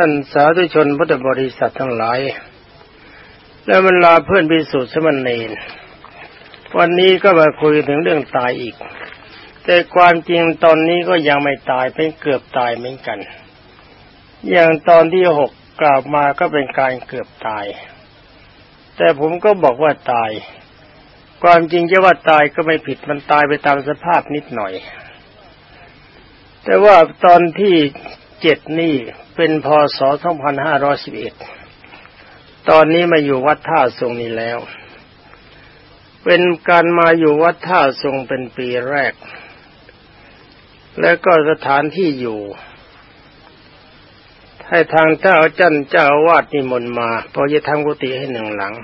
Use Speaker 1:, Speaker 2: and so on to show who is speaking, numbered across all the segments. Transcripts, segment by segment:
Speaker 1: ท่านสาธุชนพุทธบริษัททั้งหลาย และบรรดาเพื่อนพิสุทธิ์สมณเณรวันนี้ก็มาคุยถึงเรื่องตายอีก แต่ความจริงตอนนี้ก็ยังไม่ตายเป็นเกือบตายเหมือนกัน อย่างตอนที่หกกล่าวมาก็เป็นการเกือบตาย แต่ผมก็บอกว่าตาย ความจริงจะว่าตายก็ไม่ผิดมันตายไปตามสภาพนิดหน่อย แต่ว่าตอนที่เจ็ดนี่ เป็นพศ 2511 ตอนนี้มาอยู่วัดท่าทรงนี้แล้ว เป็นการมาอยู่วัดท่าทรงเป็นปีแรก และก็สถานที่อยู่ให้ทางเจ้าจันเจ้าวาดนิมนต์มาพอจะทำกุฏิให้หนึ่งหลัง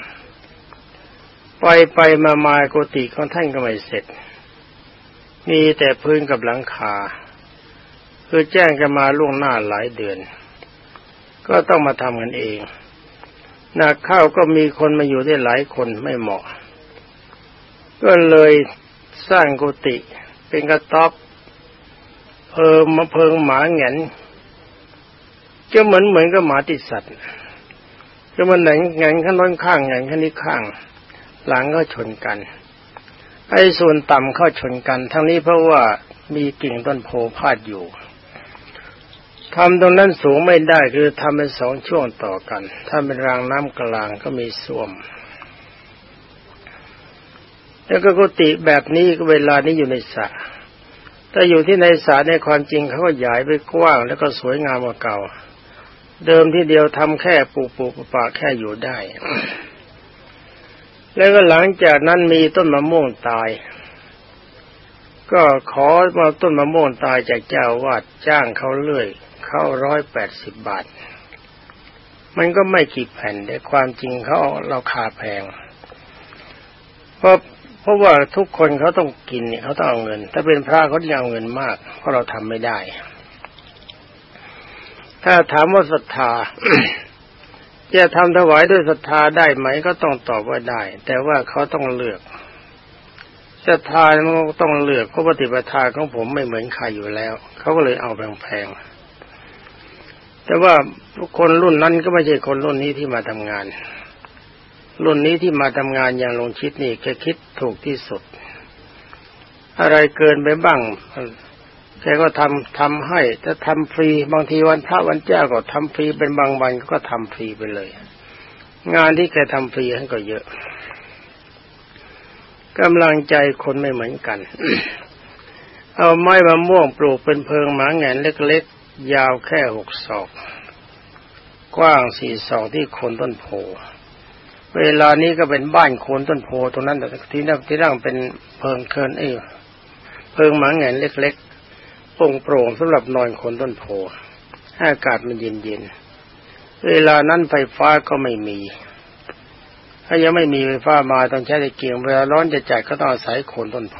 Speaker 1: ไปไปมามากุฏิของท่านก็ไม่เสร็จ มีแต่พื้นกับหลังคา คือแจ้งกันมาล่วงหน้าหลายเดือน ก็ต้องมาทำกันเองหนักเข้าก็มีคนมาอยู่ได้หลายคนไม่เหมาะ ก็เลยสร้างกุฏิเป็นกระต๊อบเพิงมาเพิงหมาแงนจะเหมือนเหมือนกับหมาติดสัตว์จะมันแหงแงนข้างน้นข้างแงนข้างนี้ข้าง หลังก็ชนกันไอ้ส่วนต่ำเข้าชนกัน ทั้งนี้เพราะว่ามีกิ่งต้นโพพาดอยู่ ทำตรงนั้นสูงไม่ได้คือทำเป็นสองช่วงต่อกัน ถ้าเป็นรางน้ำกลางก็มีส้วม แล้วก็กุฏิแบบนี้ก็เวลานี้อยู่ในสระถ้าอยู่ที่ในสระในความจริงเขาก็ใหญ่ไปกว้าง แล้วก็สวยงามกว่าเก่า เดิมที่เดียวทำแค่ปูปูปปาแค่อยู่ได้ แล้วก็หลังจากนั้นมีต้นมะม่วงตายก็ขอมาต้นมะม่วงตายจากเจ้าวาดจ้างเขาเลื่อย เข้าร้อยแปดสิบบาท มันก็ไม่กี่แผ่นแต่ความจริงเขาเราคาแพง เพราะเพราะว่าทุกคนเขาต้องกินเนี่ยเขาต้องเอาเงิน ถ้าเป็นพระเขาจะเอาเงินมาก เพราะเราทำไม่ได้ ถ้าถามว่าศรัทธาจะทำถวายด้วยศรัทธาได้ไหมก็ต้องตอบว่าได้ แต่ว่าเขาต้องเลือกศรัทธามันต้องเลือกเพราะปฏิปทาของผมไม่เหมือนใครอยู่แล้ว เขาก็เลยเอาแพงๆ แต่ว่าคนรุ่นนั้นก็ไม่ใช่คนรุ่นนี้ที่มาทำงาน รุ่นนี้ที่มาทำงานอย่างลงชิดนี่แกคิดถูกที่สุด อะไรเกินไปบ้างแกก็ทำทำให้ถ้าทำฟรีบางทีวันพระวันเจ้าก็ทำฟรีเป็นบางวันก็ทำฟรีไปเลย งานที่แกทำฟรีให้ก็เยอะกำลังใจคนไม่เหมือนกัน เอาไม้มะม่วงปลูกเป็นเพิงหมาแงนเล็ก ยาวแค่หกศอก กว้างสี่ศอกที่โคนต้นโพ เวลานี้ก็เป็นบ้านโคนต้นโพตรงนั้นแต่ที่นั่งที่นั่งเป็นเพิงเคินเออเพิงหมาแงนเล็กๆโปร่งโปร่งสำหรับนอนโคนต้นโพอากาศมันเย็นเย็นเวลานั้นไฟฟ้าก็ไม่มี ถ้ายังไม่มีไฟฟ้ามาต้องใช้ตะเกียงเวลาร้อนจะจัดก็ต้องอาศัยโคนต้นโพ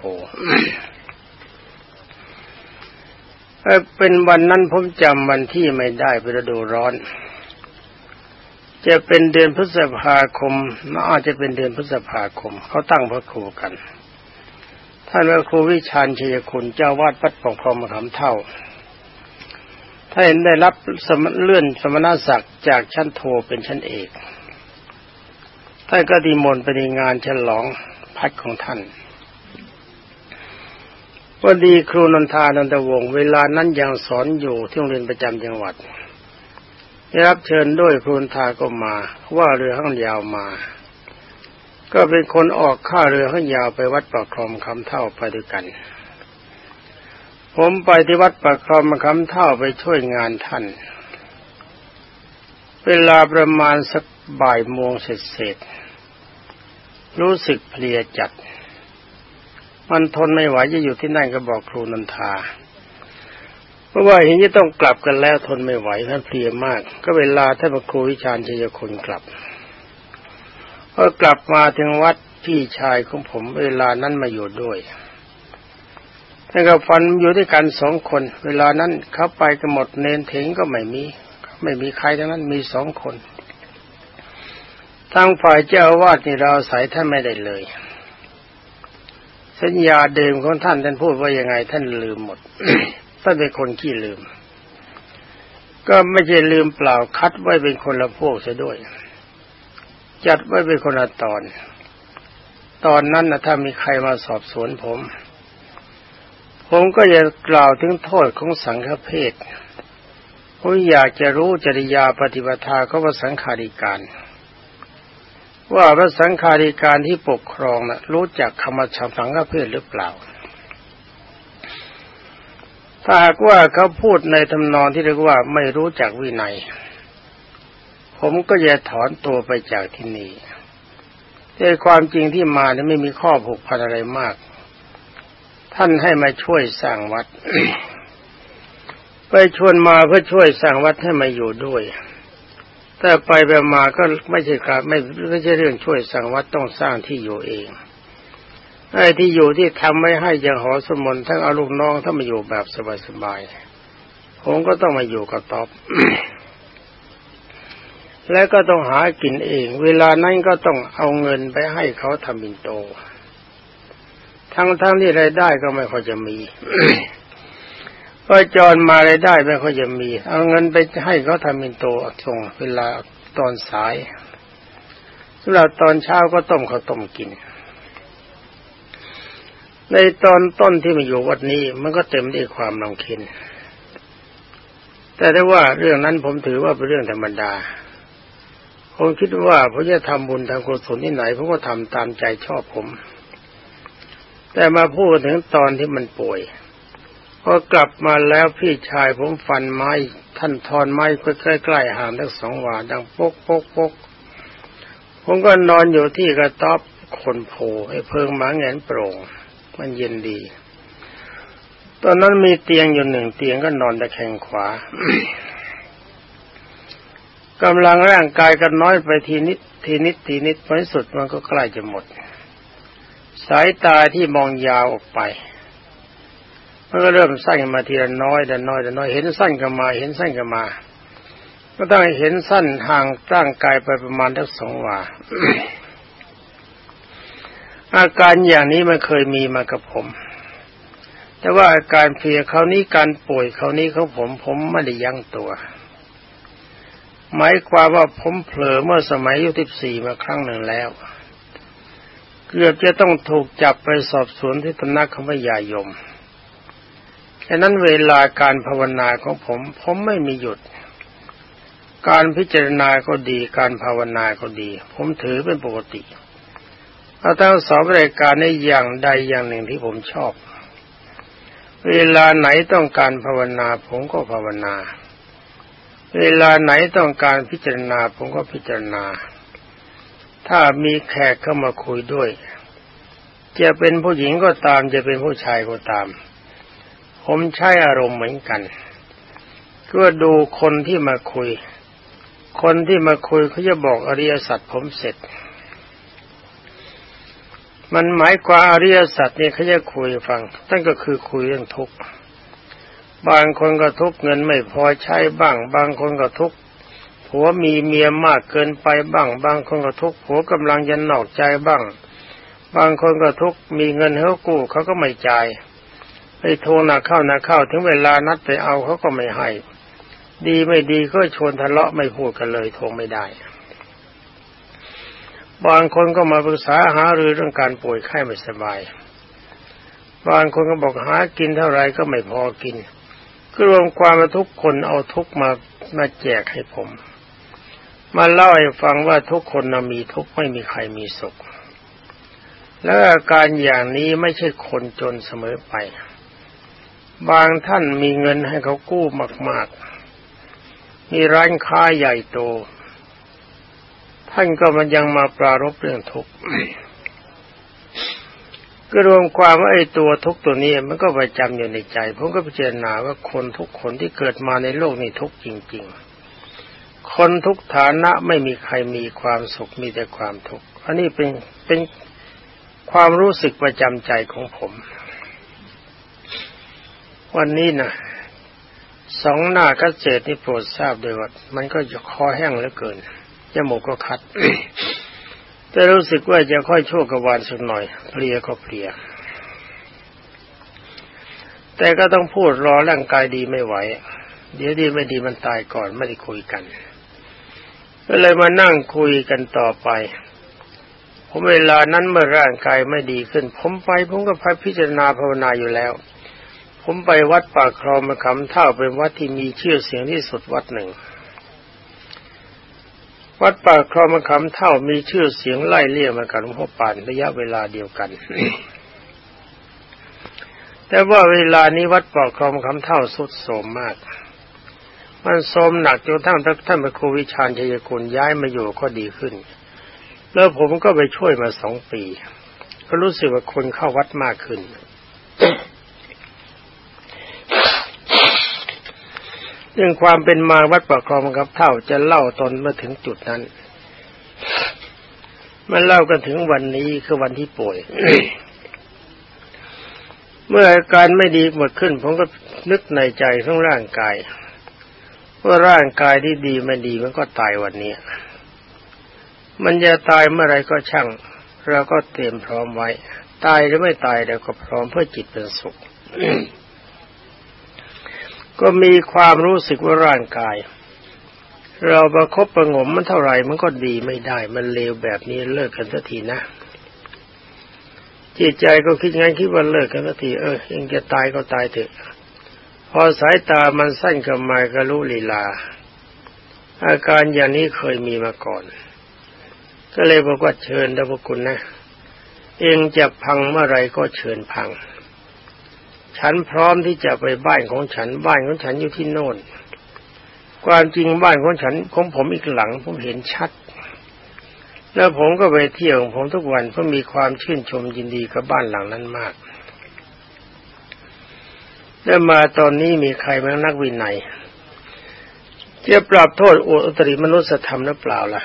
Speaker 1: เป็นวันนั้นผมจำวันที่ไม่ได้เป็นฤดูร้อน จะเป็นเดือนพฤษภาคมน่าจะเป็นเดือนพฤษภาคม เขาตั้งพระครูกัน ท่านพระครูวิชาญชัยคุณเจ้าวาดวัดปกครองมขามเท่าท่านได้รับสมเลื่อนสมณศักดิ์จากชั้นโทเป็นชั้นเอกท่านก็ดีมนไปในงานฉลองพัดของท่าน พอดีครูนนทานันทวงศ์เวลานั้นยังสอนอยู่ที่โรงเรียนประจำจังหวัด ได้รับเชิญด้วยครูนทาก็มา ว่าเรือข้างยาวมา ก็เป็นคนออกข้าเรือข้างยาวไปวัดปากคลองคำเท่าไปด้วยกัน ผมไปที่วัดปากคลองคำเท่าไปช่วยงานท่าน เวลาประมาณสักบ่ายโมงเสร็จรู้สึกเพลียจัด มันทนไม่ไหวจะอยู่ที่นั่นก็บอกครูนันทาเพราะว่าเห็นจะต้องกลับกันแล้วทนไม่ไหวท่านเพลียมาก ก็เวลาท่านพระครูวิชาญชัยคุณกลับพอกลับมาถึงวัดพี่ชายของผมเวลานั้นมาอยู่ด้วยท่านก็ฟันอยู่ด้วยกันสองคน เวลานั้นเขาไปกันหมดเนนเถงก็ไม่มี ไม่มีใครทั้งนั้นมีสองคนทางฝ่ายเจ้าวาดนี่เราสายท่านไม่ได้เลย สัญญาเดิมของท่านท่านพูดว่ายังไง ท่านลืมหมดท่านเป็นคนขี้ลืม ก็ไม่ใช่ลืมเปล่าคัดไว้เป็นคนละพวกเสียด้วย จัดไว้เป็นคนละตอน ตอนนั้นนะถ้ามีใครมาสอบสวนผม ผมก็จะกล่าวถึงโทษของสังฆเพศผมอยากจะรู้จริยาปฏิปทาของพระสังฆาธิการ ว่าพระสังฆาธิการที่ปกครองนะรู้จักคำชสังฆเพศหรือเปล่า ถ้าหากว่าเขาพูดในทำนองที่เรียกว่าไม่รู้จักวินัย ผมก็จะถอนตัวไปจากที่นี่แต่ความจริงที่มาเนี่ยไม่มีข้อผูกพันอะไรมาก ท่านให้มาช่วยสร้างวัด ไปชวนมาเพื่อช่วยสร้างวัดให้มาอยู่ด้วย แต่ไปไปมาก็ไม่ใช่การไม่ไม่ใช่เรื่องช่วยสร้างวัดต้องสร้างที่อยู่เองไอ้ที่อยู่ที่ทำไม่ให้อย่างหอสมนทั้งเอาลูกน้องถ้ามาอยู่แบบสบายๆผมก็ต้องมาอยู่กับตอบแล้วก็ต้องหากินเอง เวลานั้นก็ต้องเอาเงินไปให้เขาทำบินโต ทั้งทั้งที่รายได้ก็ไม่ค่อยจะมี ก็จรมารายได้ไม่ค่อยจะมี เอาเงินไปให้เขาทำบินโตส่งเวลาตอนสายสำหรับตอนเช้าก็ต้มข้าวต้มกิน ในตอนต้นที่มาอยู่วัดนี้ มันก็เต็มด้วยความลำเค็นแต่ได้ว่าเรื่องนั้นผมถือว่าเป็นเรื่องธรรมดาผมคิดว่าผมจะทำบุญทางกุศลที่ไหนผมก็ทำตามใจชอบผม แต่มาพูดถึงตอนที่มันป่วย พอกลับมาแล้วพี่ชายผมฟันไม้ ท่านทอนไม้ใกล้ๆห่างทั้งสองวาดังปกปกปกผมก็นอนอยู่ที่กระต๊อบคนโพไอ้เพิงหมาแงนโปร่ง มันเย็นดี ตอนนั้นมีเตียงอยู่หนึ่งเตียงก็นอนตะแคงขวากำลังร่างกายกันน้อยไปทีนิดทีนิดทีนิดผลสุดมันก็ใกล้จะหมด สายตาที่มองยาวออกไป มันก็เริ่มสั้นมาทีละน้อยแต่น้อยแต่น้อยเห็นสั้นกันมา เห็นสั้นกันมาก็ต้องเห็นสั้นห่างร่างกายไปประมาณทั้งสองวาอาการอย่างนี้มันเคยมีมากับผม แต่ว่าอาการเพียเขานี้การป่วยเขานี้เของผมผมไม่ได้ยั้งตัว หมายความว่าผมเผลอเมื่อสมัยอายุสิบสี่มาครั้งหนึ่งแล้ว เกือบจะต้องถูกจับไปสอบสวนที่ตำนักของพระยายม ฉะนั้นเวลาการภาวนาของผม ผมไม่มีหยุด การพิจารณาก็ดี การภาวนาก็ดี ผมถือเป็นปกติเอาทั้งสองรายการในอย่างใดอย่างหนึ่งที่ผมชอบ เวลาไหนต้องการภาวนาผมก็ภาวนา เวลาไหนต้องการพิจารณาผมก็พิจารณา ถ้ามีแขกเข้ามาคุยด้วย จะเป็นผู้หญิงก็ตาม จะเป็นผู้ชายก็ตาม ผมใช้อารมณ์เหมือนกันก็ดูคนที่มาคุย คนที่มาคุยเขาจะบอกอริยสัจผมเสร็จ มันหมายความอริยสัจเนี่ยเขาจะคุยฟังท่นก็คือคุยเรื่องทุกข์บางคนก็ทุกข์เงินไม่พอใช้บ้าง บางคนก็ทุกข์ผัวมีเมียมากเกินไปบ้าง บางคนก็ทุกข์ผัวกำลังจะนอกใจบ้าง บางคนก็ทุกข์มีเงินเขากู้เขาก็ไม่จ่าย ไปโทรหนักเข้าหนักเข้าถึงเวลานัดไปเอาเขาก็ไม่ให้ ดีไม่ดีก็ชวนทะเลาะไม่พูดกันเลยโทรไม่ได้บางคนก็มาปรึกษาหารือเรื่องการป่วยไข้ไม่สบาย บางคนก็บอกหากินเท่าไรก็ไม่พอกินก็รวมความมาทุกคนเอาทุกมามาแจกให้ผม มาเล่าให้ฟังว่าทุกคนนะมีทุกไม่มีใครมีสุข และอาการอย่างนี้ไม่ใช่คนจนเสมอไป บางท่านมีเงินให้เขากู้มาก ๆ มีร้านค้าใหญ่โต ท่านก็มันยังมาปรารบเรื่องทุกข์ก็รวมความว่าไอ้ตัวทุกตัวนี้มันก็ประจำอยู่ในใจ ผมก็พิจารณาว่าคนทุกคนที่เกิดมาในโลกนี้ทุกจริง ๆ คนทุกฐานะไม่มีใครมีความสุขมีแต่ความทุกข์อันนี้เป็นเป็นความรู้สึกประจำใจของผม วันนี้นะสองหน้าเกษตรนี่โปรดทราบด้วยว่ามันก็จะคอแห้งเหลือเกินจมูกก็คัด แต่รู้สึกว่าจะค่อยชั่วกวานสักหน่อย เพลียก็เพลีย แต่ก็ต้องพูดรอร่างกายดีไม่ไหว เดี๋ยวดีไม่ดีมันตายก่อนไม่ได้คุยกัน ก็เลยมานั่งคุยกันต่อไป ผมเวลานั้นเมื่อร่างกายไม่ดีขึ้น ผมไปผมก็พพิจารณาภาวนาอยู่แล้ว ผมไปวัดป่าคลองมาคำเท่าเป็นวัดที่มีชื่อเสียงที่สุดวัดหนึ่ง วัดป่าคลองมาคำเท่ามีชื่อเสียงไล่เลี่ยมากับหลวงพ่อปานระยะเวลาเดียวกัน แต่ว่าเวลานี้วัดปอกคลองมะคำเท่าสุดโสมมาก มันโสมหนักจนทั้งท่านพระครูวิชาญชัยคุณย้ายมาอยู่ก็ดีขึ้น แล้วผมก็ไปช่วยมาสองปี ก็รู้สึกว่าคนเข้าวัดมากขึ้น เรื่องความเป็นมาวัดปอกคลองกับเท่าจะเล่าตอนมาถึงจุดนั้น มันเล่ากันถึงวันนี้คือวันที่ป่วย เมื่ออาการไม่ดีหมดขึ้น ผมก็นึกในใจของร่างกายว่าร่างกายที่ดีไม่ดีมันก็ตายวันนี้ มันจะตายเมื่อไรก็ช่าง เราก็เตรียมพร้อมไว้ ตายหรือไม่ตายเราก็พร้อมเพื่อจิตเป็นสุข ก็มีความรู้สึกว่าร่างกาย เราประคบประงมมันเท่าไหร่มันก็ดีไม่ได้ มันเลวแบบนี้เลิกกันสักทีนะจิตใจก็คิดงั้นคิดว่าเลิกกันสักทีเออเองจะตายก็ตายเถอะ พอสายตามันสั้นกับมาก็รู้ลีลา อาการอย่างนี้เคยมีมาก่อน ก็เลยบอกว่าเชิญดับคุณนะ เองจะพังเมื่อไรก็เชิญพัง ฉันพร้อมที่จะไปบ้านของฉันบ้านของฉันอยู่ที่โน่น ความจริงบ้านของฉันของผมอีกหลังผมเห็นชัด แล้วผมก็ไปเที่ยวของผมทุกวันเพราะมีความชื่นชมยินดีกับบ้านหลังนั้นมากแล้วมาตอนนี้มีใครมานักวินัยจะปรับโทษอุตริมนุสธรรมหรือเปล่าล่ะ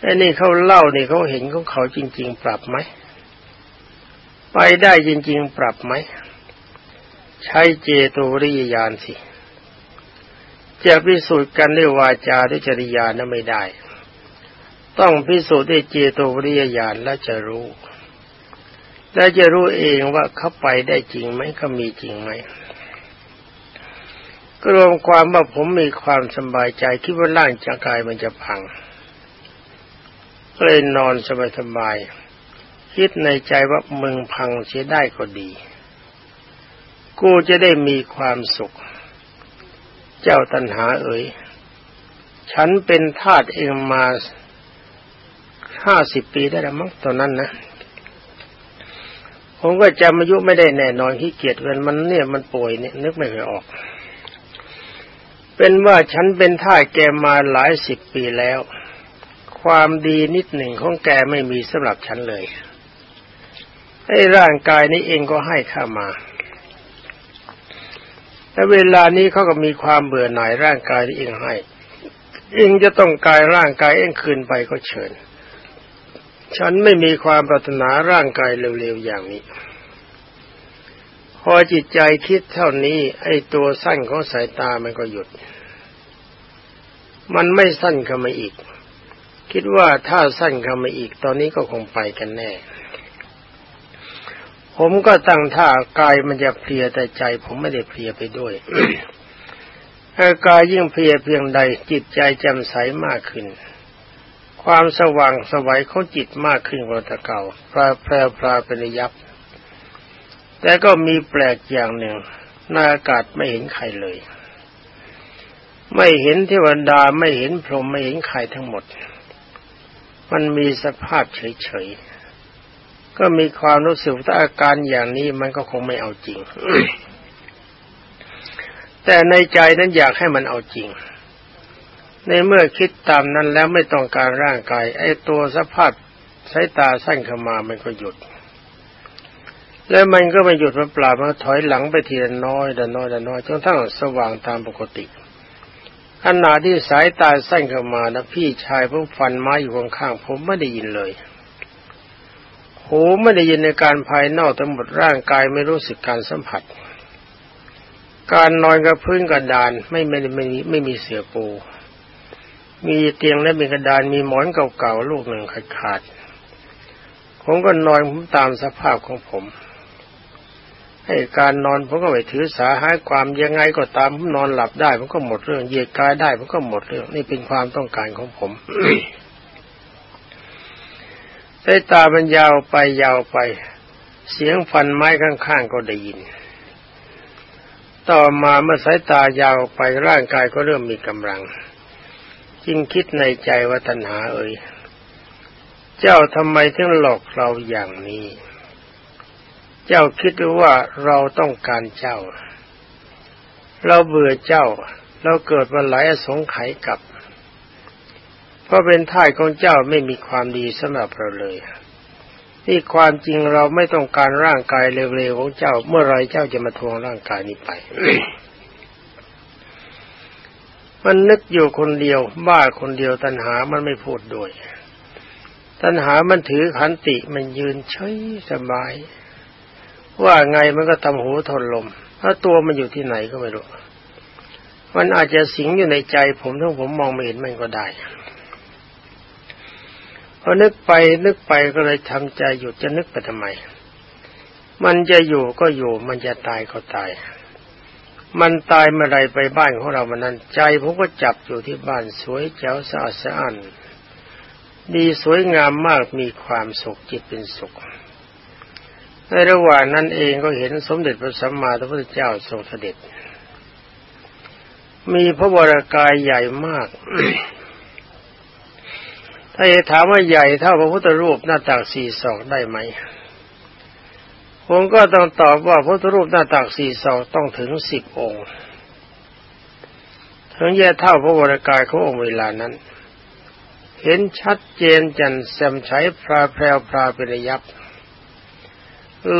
Speaker 1: ไอ้นี่เขาเล่านี่เขาเห็นของเขาจริง ๆ ปรับไหม ไปได้จริง ๆ ปรับไหม ใช้เจโตริยานสิ จะพิสูจน์กันด้วยวาจาด้วยจริยานะไม่ได้ ต้องพิสูจน์ด้วยเจโตวิริยญาณแล้วจะรู้ และจะรู้เองว่าเขาไปได้จริงไหมเขามีจริงไหมก็รวมความว่าผมมีความสบายใจคิดว่าร่างจากกายมันจะพังเลยนอนสบายๆ คิดในใจว่ามึงพังเสียได้ก็ดี กูจะได้มีความสุข เจ้าตัณหาเอ๋ย ฉันเป็นทาสเองมาห้าสิบปีได้แล้วมั้งตอนนั้นนะ ผมก็จำอายุไม่ได้แน่นอนที่เกียจเงินมันเนี่ยมันป่วยเนี่ยนึกไม่เคยออก เป็นว่าฉันเป็นท่าแกมาหลายสิบปีแล้ว ความดีนิดหนึ่งของแกไม่มีสำหรับฉันเลย ไอ้ร่างกายนี้เองก็ให้ข้ามาแต่เวลานี้เขาก็มีความเบื่อหน่ายร่างกายที่เองให้ เองจะต้องกายร่างกายเองคืนไปก็เชิญ ฉันไม่มีความปรารถนาร่างกายเร็วๆอย่างนี้ พอจิตใจคิดเท่านี้ ไอ้ตัวสั้นของสายตามันก็หยุด มันไม่สั้นเข้ามาอีก คิดว่าถ้าสั้นเข้ามาอีก ตอนนี้ก็คงไปกันแน่ ผมก็ตั้งท่ากายมันจะเพลียแต่ใจ ผมไม่ได้เพลียไปด้วยากายยิ่งเพลียเพียงใดจิตใจแจำใสมากขึ้น ความสว่างสวัยของจิตมากขึ้นกว่าแต่เก่าพราแพรพราเป็นยับ แต่ก็มีแปลกอย่างหนึ่งหน้าอากาศไม่เห็นใครเลย ไม่เห็นเทวดาไม่เห็นพรหมไม่เห็นใครทั้งหมด มันมีสภาพเฉยๆ ก็มีความรู้สึกถ้าอาการอย่างนี้มันก็คงไม่เอาจริง แต่ในใจนั้นอยากให้มันเอาจริง ในเมื่อคิดตามนั้นแล้วไม่ต้องการร่างกาย ไอ้ตัวสภาพสายตาสั้นเข้ามามันก็หยุด แล้วมันก็ไม่หยุดมันปรามันถอยหลังไปทีละน้อยละน้อยละน้อยจนทั้งสว่างตามปกติขณะที่สายตาสั้นเข้ามานะพี่ชายเพิ่งฟันไม้อยู่ข้างๆผมไม่ได้ยินเลย หูไม่ได้ยินในการภายนอกทั้งหมดร่างกายไม่รู้สึกการสัมผัส การนอนกับพื้นกระดานไม่ไม่ไม่ไม่มีเสือปู มีเตียงและมีกระดานมีหมอนเก่าๆลูกหนึ่งขาดๆผมก็นอนผมตามสภาพของผมไอให้การนอนผมก็ไม่ถือสาหายความยังไงก็ตามผมนอนหลับได้ผมก็หมดเรื่อง เยียดกายได้ผมก็หมดเรื่อง นี่เป็นความต้องการของผม สายตามันยาวไปยาวไป เสียงฟันไม้ข้างๆก็ได้ยิน ต่อมาเมื่อสายตายาวไปร่างกายก็เริ่มมีกำลัง จึงคิดในใจว่าตัณหาเอ่ยเจ้าทำไมถึงหลอกเราอย่างนี้ เจ้าคิดว่าเราต้องการเจ้า เราเบื่อเจ้า เราเกิดมาหลายสงไขยกับ เพราะเป็นท่ายของเจ้าไม่มีความดีสำหรับเราเลยนี่ความจริงเราไม่ต้องการร่างกายเร็วๆของเจ้า เมื่อไรเจ้าจะมาทวงร่างกายนี้ไปมันนึกอยู่คนเดียวบ้าคนเดียวตัณหามันไม่พูดด้วย ตัณหามันถือขันติมันยืนเฉยสบาย ว่าไงมันก็ทำหูทนลมถ้าตัวมันอยู่ที่ไหนก็ไม่รู้ มันอาจจะสิงอยู่ในใจผมถ้าผมมองไม่เห็นมันก็ได้ พอนึกไปนึกไปก็เลยทำใจหยุดจะนึกไปทำไม มันจะอยู่ก็อยู่มันจะตายก็ตาย มันตายเมื่อไรไปบ้านของเรามันนั้นใจผมก็จับอยู่ที่บ้านสวยเจ๋วสะอาดสะอ้านดีสวยงามมากมีความสุขจิตเป็นสุข ในระหว่างนั้นเองก็เห็นสมเด็จพระสัมมาสัมพุทธเจ้าทรงเสด็จ มีพระวรากายใหญ่มาก ถ้าจะถามว่าใหญ่เท่าพระพุทธรูปหน้าตักสี่ศอกได้ไหมผมก็ต้องตอบว่าพระพุทธรูปหน้าตักสี่ศอกต้องถึงสิบองค์ถึงจะเท่าพระวรกายขององค์เวลานั้น เห็นชัดเจนจันแซมใช้พราแพรวพราเป็นยับ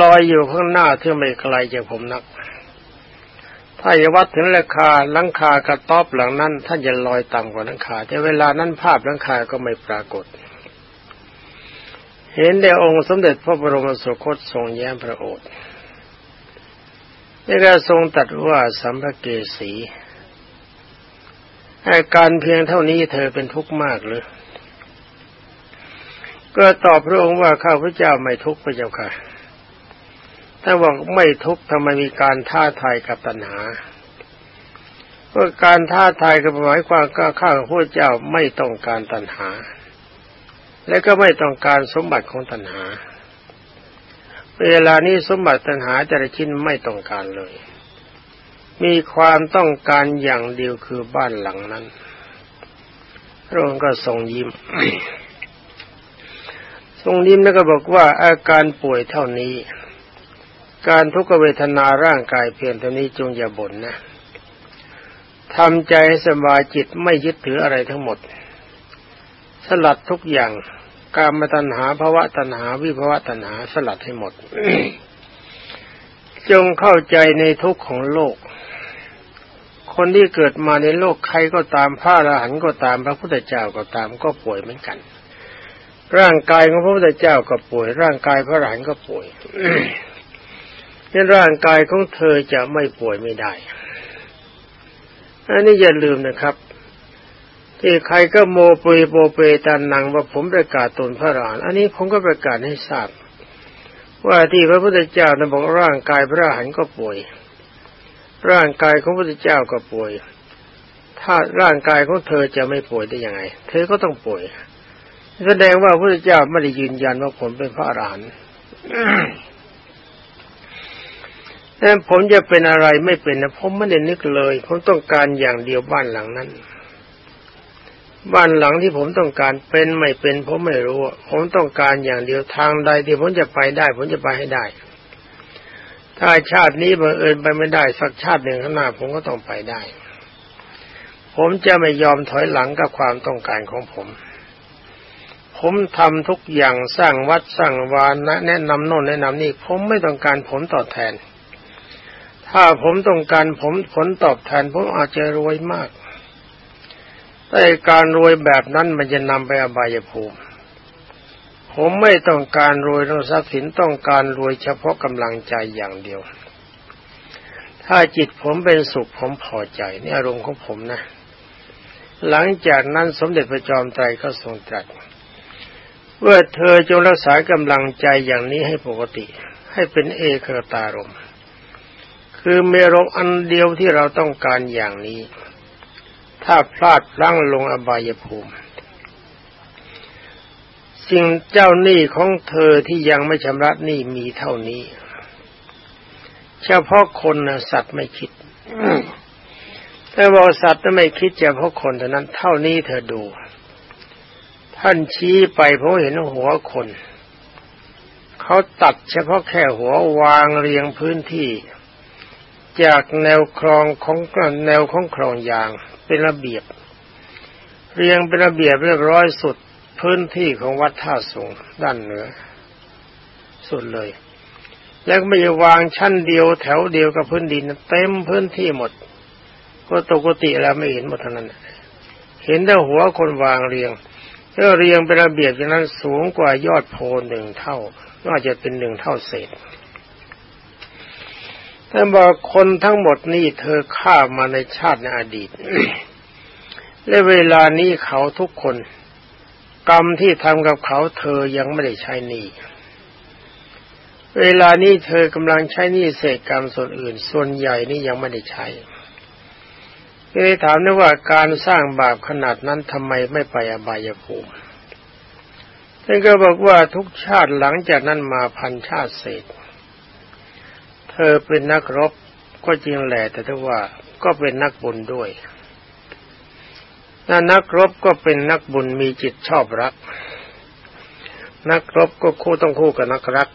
Speaker 1: ลอยอยู่ข้างหน้าที่ไม่ไกลจากผมนัก ถ้าจะวัดถึงราคาลังคากระต๊อบหลังนั้นท่านจะลอยต่ำกว่าลังคา แต่เวลานั้นภาพลังคาก็ไม่ปรากฏ เห็นได้องค์สมเด็จพระบรมสุคตทรงแย้มพระโอษฐ์นี่ก็ทรงตัดว่าสัมภเกสีอาการเพียงเท่านี้เธอเป็นทุกข์มากหรือก็ตอบพระองค์ว่าข้าพเจ้าไม่ทุกข์พระเจ้าค่ะ ถ้าบอกไม่ทุกข์ทำไมมีการท้าทายกับตัณหาก็การท้าทายกับหมายความก็ข้าพระเจ้าไม่ต้องการตัณหา และก็ไม่ต้องการสมบัติของตัณหา เวลานี้สมบัติตัณหาแต่ละชิ้นไม่ต้องการเลย มีความต้องการอย่างเดียวคือบ้านหลังนั้นพระองค์ก็ทรงยิ้ม ทรงยิ้มแล้วก็บอกว่าอาการป่วยเท่านี้ การทุกขเวทนาร่างกายเพียงเท่านี้จงอย่าบ่นนะทำใจให้สบายจิตไม่ยึดถืออะไรทั้งหมด สลัดทุกอย่าง การมาตัณหาภาวะตัณหาวิภาวะตัณหาสลัดให้หมด จงเข้าใจในทุกข์ของโลก คนที่เกิดมาในโลกใครก็ตามพระอรหันต์ก็ตามพระพุทธเจ้าก็ตามก็ป่วยเหมือนกัน ร่างกายของพระพุทธเจ้าก็ป่วย ร่างกายพระอรหลานก็ป่วย นร่างกายของเธอจะไม่ป่วยไม่ได้ อันนี้อย่าลืมนะครับ ที่ใครก็โมเปยโปเปยตันนังว่าผมประกาศตนพระรานอันนี้ผมก็ประกาศให้ทราบว่าที่พระพุทธเจ้านะบอกร่างกายพระหันก็ป่วย ร่างกายของพระพุทธเจ้าก็ป่วย ถ้าร่างกายของเธอจะไม่ป่วยได้ยังไง เธอก็ต้องป่วย แสดงว่าพระพุทธเจ้าไม่ได้ยืนยันว่าผมเป็นพระอรหันต์ แต่ผมจะเป็นอะไรไม่เป็นนะผมไม่ได้นึกเลย ผมต้องการอย่างเดียวบ้านหลังนั้น บ้านหลังที่ผมต้องการเป็นไม่เป็น ผมไม่รู้ ผมต้องการอย่างเดียวทางใดที่ผมจะไปได้ ผมจะไปให้ได้ ถ้าชาตินี้บังเอิญไปไม่ได้ สักชาติหนึ่งข้างหน้าผมก็ต้องไปได้ ผมจะไม่ยอมถอยหลังกับความต้องการของผมผมทำทุกอย่างสร้างวัดสร้างวานนะแนะนำโน่นแนะนำนี่ ผมไม่ต้องการผลตอบแทน ถ้าผมต้องการผมผลตอบแทนผมอาจจะรวยมาก แต่การรวยแบบนั้นมันจะนำไปอบายภูมิ ผมไม่ต้องการรวยต้องทรัพย์สินต้องการรวยเฉพาะกำลังใจอย่างเดียว ถ้าจิตผมเป็นสุขผมพอใจนี่อารมณ์ของผมนะ หลังจากนั้นสมเด็จพระจอมไตรก็ทรงตรัสว่าเธอจงรักษากำลังใจอย่างนี้ให้ปกติ ให้เป็นเอกตารม คือเมรมอันเดียวที่เราต้องการอย่างนี้ ถ้าพลาดพลั้งลงอบายภูมิ สิ่งเจ้าหนี้ของเธอที่ยังไม่ชำระหนี้มีเท่านี้ เฉพาะคนนะสัตว์ไม่คิดแต่บอกสัตว์ไม่คิดเฉพาะคนเท่านั้น เท่านี้เธอดู ท่านชี้ไปเพราะเห็นหัวคน เขาตัดเฉพาะแค่หัววางเรียงพื้นที่ จากแนวคลองของแนวของคลองยางเป็นระเบียบ เรียงเป็นระเบียบเรียบร้อยสุดพื้นที่ของวัดท่าสูงด้านเหนือ สุดเลย แล้วไม่วางชั้นเดียวแถวเดียวกับพื้นดินเต็มพื้นที่หมด ก็ตกติแล้วไม่เห็นหมดทั้งนั้น เห็นแต่หัวคนวางเรียงถ้าเรียงเป็นระเบียบอย่างนั้นสูงกว่ายอดโพหนึ่งเท่าน่าจะเป็นหนึ่งเท่าเศษ ท่านบอกคนทั้งหมดนี่เธอฆ่ามาในชาติในอดีต และเวลานี้เขาทุกคน กรรมที่ทำกับเขาเธอยังไม่ได้ใช้นี้เวลานี้เธอกำลังใช้นี้เศษกรรมส่วนอื่น ส่วนใหญ่นี่ยังไม่ได้ใช้เลยถามนะว่าการสร้างบาปขนาดนั้นทำไมไม่ไปอบายภูมิท่านก็บอกว่าทุกชาติหลังจากนั้นมาพันชาติเศษ เธอเป็นนักรบก็จริงแหละแต่ถ้าว่าก็เป็นนักบุญด้วยนักรบก็เป็นนักบุญมีจิตชอบรัก นักรบก็คู่ต้องคู่กับนักรัก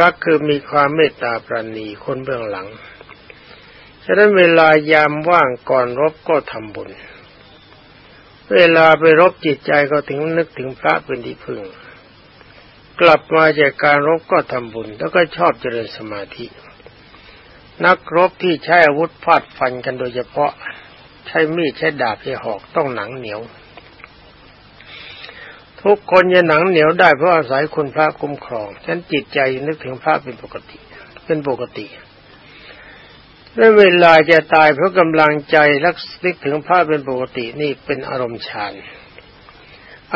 Speaker 1: รักคือมีความเมตตาปราณีคนเบื้องหลังฉะนั้นเวลายามว่างก่อนรบก็ทำบุญ เวลาไปรบจิตใจก็ถึงนึกถึงพระเป็นที่พึ่ง กลับมาจากการรบก็ทำบุญ แล้วก็ชอบเจริญสมาธิ นักรบที่ใช้อาวุธฟาดฟันกันโดยเฉพาะ ใช้มีดใช้ดาบใช้หอกต้องหนังเหนียว ทุกคนจะหนังเหนียวได้เพราะอาศัยคุณพระคุ้มครองฉันจิตใจนึกถึงพระเป็นปกติ เป็นปกติและเวลาจะตายเพราะกำลังใจรักนึกถึงพระเป็นปกตินี่เป็นอารมณ์ฌาน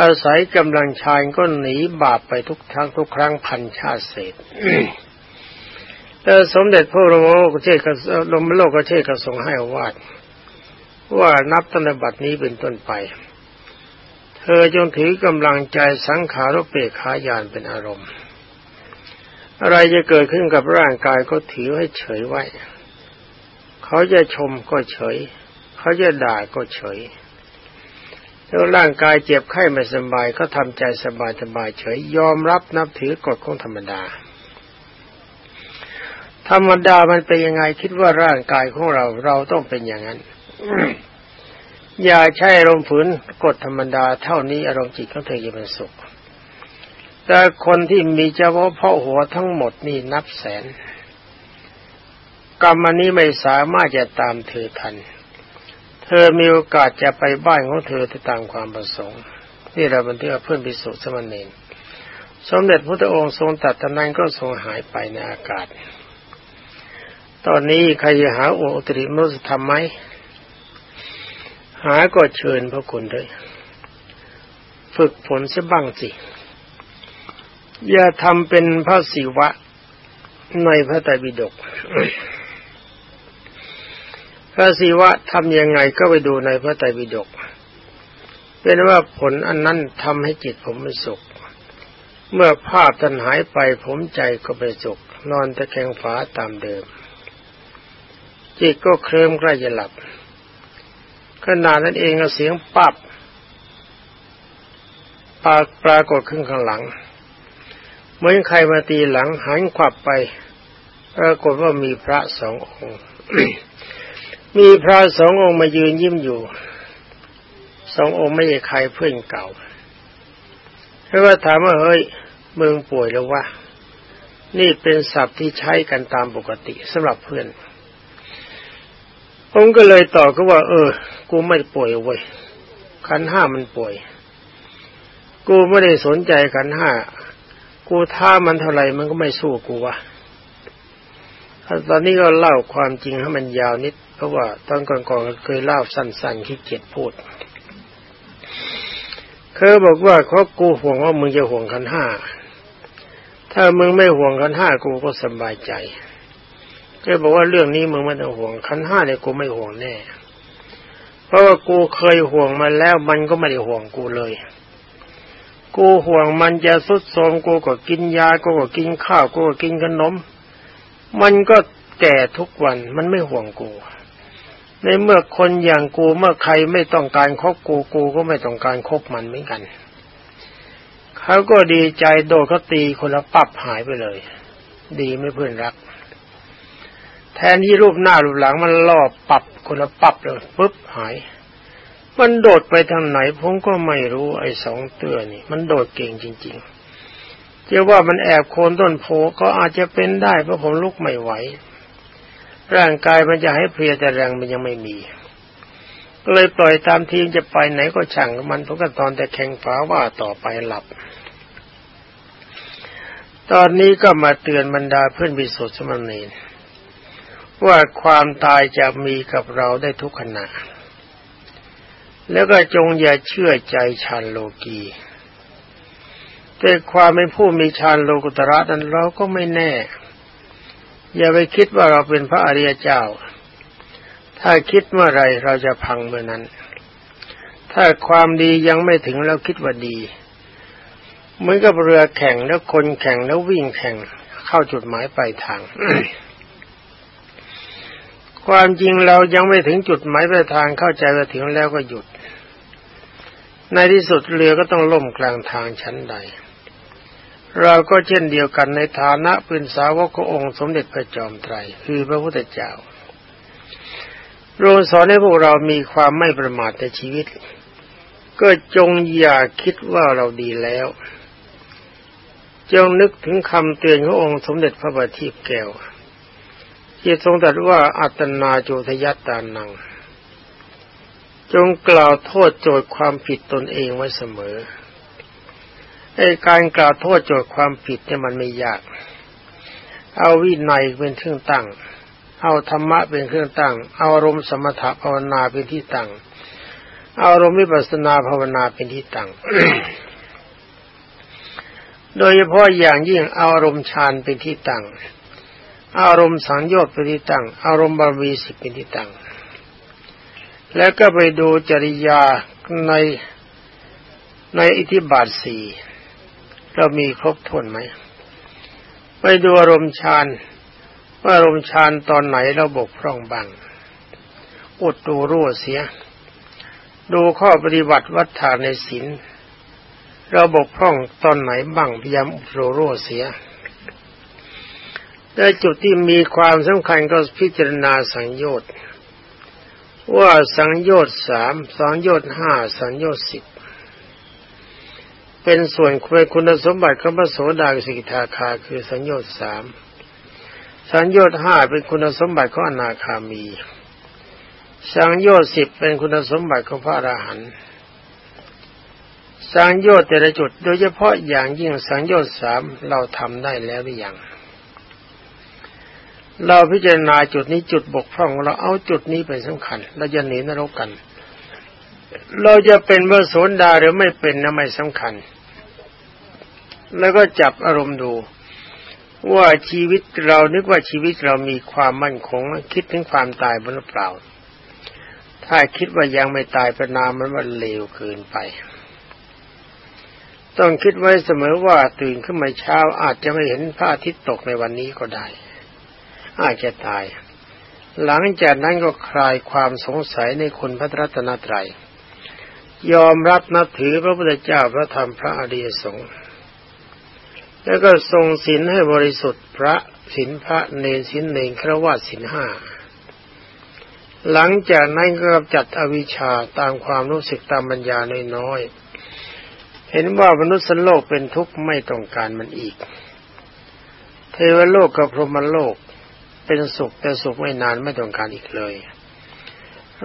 Speaker 1: อาศัยกำลังฌานก็หนีบาปไปทุกครั้งทุกครั้งพันชาติเศษแต่สมเด็จพระรมโลกเชษกลมโลกเชษกทรงให้วาดว่านับตั้งแต่บัดนี้เป็นต้นไป เธอจงถือกำลังใจสังขารเปกขายานเป็นอารมณ์ อะไรจะเกิดขึ้นกับร่างกายก็ถือให้เฉยไว้ เขาจะชมก็เฉย เขาจะด่าก็เฉย ถ้าร่างกายเจ็บไข้ไม่สบายก็ทำใจสบายสบายเฉยยอมรับนับถือกฎของธรรมดา ธรรมดามันเป็นยังไงคิดว่าร่างกายของเราเราต้องเป็นอย่างนั้น อย่าใช้อารมณ์ฝืนกฎธรรมดา เท่านี้อารมณ์จิตของเธอจะเป็นสุข แต่คนที่มีเฉพาะพ่อหัวทั้งหมดนี่นับแสนกรรมนี้ไม่สามารถจะตามเธอทัน เธอมีโอกาสจะไปบ้านของเธอตามความประสงค์นี่เราบันทึกเพื่อนพิสุสมณีสมเด็จพระองค์ทรงตัดทนั้นก็ทรงหายไปในอากาศ ตอนนี้ใครจะหาโอตริมุสธรรมไหม หาก็เชิญพระคุณด้วยฝึกฝนซะบ้างสิ อย่าทำเป็นพระศิวะในพระไตรปิฎก พระศิวะทำยังไงก็ไปดูในพระไตรปิฎกเป็นว่าผลอันนั้นทำให้จิตผมไม่สุข เมื่อภาพท่านหายไปผมใจก็ไปสุข นอนตะแคงฝาตามเดิม จิตก็เคลิ้มใกล้จะหลับขณะนั้นเองเสียงปับปากปรากฏขึ้นข้างหลัง เหมือนใครมาตีหลังหันขวับไป ปรากฏว่ามีพระสององค์ มีพระสององค์มายืนยิ้มอยู่ สององค์ไม่ใช่ใครเพื่อนเก่าเพราะว่าถามว่าเฮ้ยเมืองป่วยแล้ววะนี่เป็นศัพท์ที่ใช้กันตามปกติสำหรับเพื่อนผมก็เลยตอบก็ว่า เออ กูไม่ป่วยเว้ยขันห้ามันป่วย กูไม่ได้สนใจขันห้ากูท่ามันเท่าไหร่มันก็ไม่สู้กูวะตอนนี้ก็เล่าความจริงให้มันยาวนิด เพราะว่าตอนก่อนๆเคยเล่าสั้นๆขี้เกียจพูดเคยบอกว่าเขากูห่วงว่ามึงจะห่วงขันห้า ถ้ามึงไม่ห่วงขันห้ากูก็สบายใจก็บอกว่าเรื่องนี้มึงไม่ต้องห่วงขันห้าเนี่ยกูไม่ห่วงแน่ เพราะว่ากูเคยห่วงมันแล้วมันก็ไม่ได้ห่วงกูเลย กูห่วงมันจะสุดโทมกูก็กินยากูก็กินข้าวกูก็กินขนม มันก็แก่ทุกวันมันไม่ห่วงกู ในเมื่อคนอย่างกูเมื่อใครไม่ต้องการคบกูกูก็ไม่ต้องการคบมันเหมือนกัน เขาก็ดีใจโดดเขาตีคนละปับหายไปเลย ดีไม่เพื่อนรัก แทนที่รูปหน้ารูปหลังมันล่อปับคนละปับเลยปุ๊บหาย มันโดดไปทางไหนผมก็ไม่รู้ไอ้สองเตือนี่ มันโดดเก่งจริงๆจะว่ามันแอบโคนต้นโพก็อาจจะเป็นได้เพราะผมลุกไม่ไหว ร่างกายมันจะให้เพลียแต่แรงมันยังไม่มีก็เลยปล่อยตามทีมจะไปไหนก็ช่างมันผมก็ตอนแต่แข่งฟ้าว่าต่อไปหลับ ตอนนี้ก็มาเตือนบรรดาเพื่อนวิสุทธิสมณีว่าความตายจะมีกับเราได้ทุกขณะ แล้วก็จงอย่าเชื่อใจชานโลกีแต่ความเป็นผู้มีชานโลกุตระนั้นเราก็ไม่แน่ อย่าไปคิดว่าเราเป็นพระอริยเจ้า ถ้าคิดเมื่อไรเราจะพังเมื่อนั้น ถ้าความดียังไม่ถึงเราคิดว่าดี เหมือนกับเรือแข่งแล้วคนแข่งแล้ววิ่งแข่งเข้าจุดหมายปลายทาง ความจริงเรายังไม่ถึงจุดหมายปลายทางเข้าใจว่าถึงแล้วก็หยุด ในที่สุดเรือก็ต้องล่มกลางทางชั้นใด เราก็เช่นเดียวกันในฐานะเป็นสาวกขององค์สมเด็จพระจอมไตรคือพระพุทธเจ้าโรงสอนให้พวกเรามีความไม่ประมาทในชีวิต ก็จงอย่าคิดว่าเราดีแล้ว จงนึกถึงคำเตือนขององค์สมเด็จพระบัณฑิตแก้วที่ทรงตรัสว่าอัตนาโจทยัตตานัง จงกล่าวโทษโจทย์ความผิดตนเองไว้เสมอ ไอ้การกล่าวโทษโจทย์ความผิดเนี่ยมันไม่ยาก เอาวินัยเป็นเครื่องตั้ง เอาธรรมะเป็นเครื่องตั้ง เอาอารมณ์สมถะภาวนาเป็นที่ตั้ง เอาอารมณ์วิปัสสนาภาวนาเป็นที่ตั้ง โดยเฉพาะอย่างยิ่งเอาอารมณ์ฌานเป็นที่ตั้ง อารมณ์สังโยชน์เป็นที่ตั้ง อารมณ์บารมีสิเป็นที่ตั้ง แล้วก็ไปดูจริยาในในอิทธิบาทสี่ เรามีครบถ้วนไหมไปดูอารมณ์ฌานว่าอารมณ์ฌานตอนไหนเราบกพร่องบ้างอุดดูรั่วเสีย ดูข้อปฏิบัติวัฏฐานในศีลเราบกพร่องตอนไหนบ้างพยายามอุดรูรั่วเสียแต่จุดที่มีความสำคัญก็พิจารณาสังโยชน์ว่าสังโยชน์สามสังโยชน์ห้าสังโยชน์สิบ เป็นส่วนคุณสมบัติของพระโสดาสกิทาคาคือสังโยชน์สามสังโยชน์ห้าเป็นคุณสมบัติของอนาคามี สังโยชน์สิบเป็นคุณสมบัติของพระอรหันต์สังโยชน์แต่ละจุดโดยเฉพาะอย่างยิ่งสังโยชน์สามเราทำได้แล้วหรือยังเราพิจารณาจุดนี้จุดบกพร่องเราเอาจุดนี้เป็นสำคัญ เราจะหนีนรกกัน เราจะเป็นเมื่อโสดาหรือไม่เป็นนะไม่สำคัญ แล้วก็จับอารมณ์ดู ว่าชีวิตเรานึกว่าชีวิตเรามีความมั่นคงคิดถึงความตายบนหรือเปล่า ถ้าคิดว่ายังไม่ตายประนามมันว่าเลวเกินไป ต้องคิดไว้เสมอว่าตื่นขึ้นมาเช้าอาจจะไม่เห็นพระอาทิตย์ตกในวันนี้ก็ได้ อาจจะตาย หลังจากนั้นก็คลายความสงสัยในคุณพระรัตนตรัยยอมรับนับถือพระพุทธเจ้าพระธรรมพระอริยสงฆ์ แล้วก็ทรงศีลให้บริสุทธิ์พระศีลพระเนศีลเนงครวาศีลห้าหลังจากนั้นก็กำจัดอวิชชาตามความรู้สึกตามปัญญาน้อยๆเห็นว่ามนุษย์โลกเป็นทุกข์ไม่ต้องการมันอีก เทวโลกกับพรหมโลกเป็นสุขแต่สุขไม่นานไม่ต้องการอีกเลย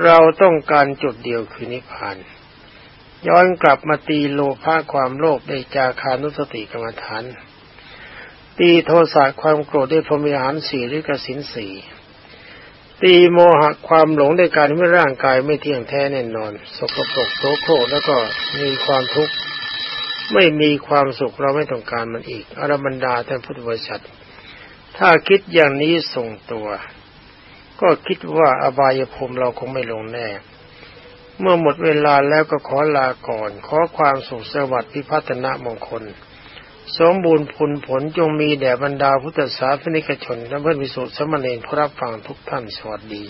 Speaker 1: เราต้องการจุดเดียวคือนิพพาน ย้อนกลับมาตีโลภะความโลภในจาคานุสติกรรมฐาน ตีโทสะความโกรธด้วยพรหมิหารสี่หรือกสินสี่ตีโมหะความหลงในการไม่ร่างกายไม่เที่ยงแท้แน่นอน สกปรกโสโครกแล้วก็มีความทุกข์ไม่มีความสุขเราไม่ต้องการมันอีกอรบรรดาท่านพุทธบริษัท ถ้าคิดอย่างนี้ส่งตัว ก็คิดว่าอบายภูมิเราคงไม่ลงแน่ เมื่อหมดเวลาแล้วก็ขอลาก่อน ขอความสุขสวัสดิ์พิพัฒนามงคล สมบูรณ์ผลผลจงมีแด่บรรดาพุทธศาสนิกชนและเพื่อนวิสุทธิสมณีผู้รับฟังทุกท่านสวัสดี